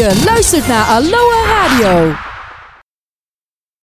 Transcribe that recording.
Je luistert naar Aloha Radio.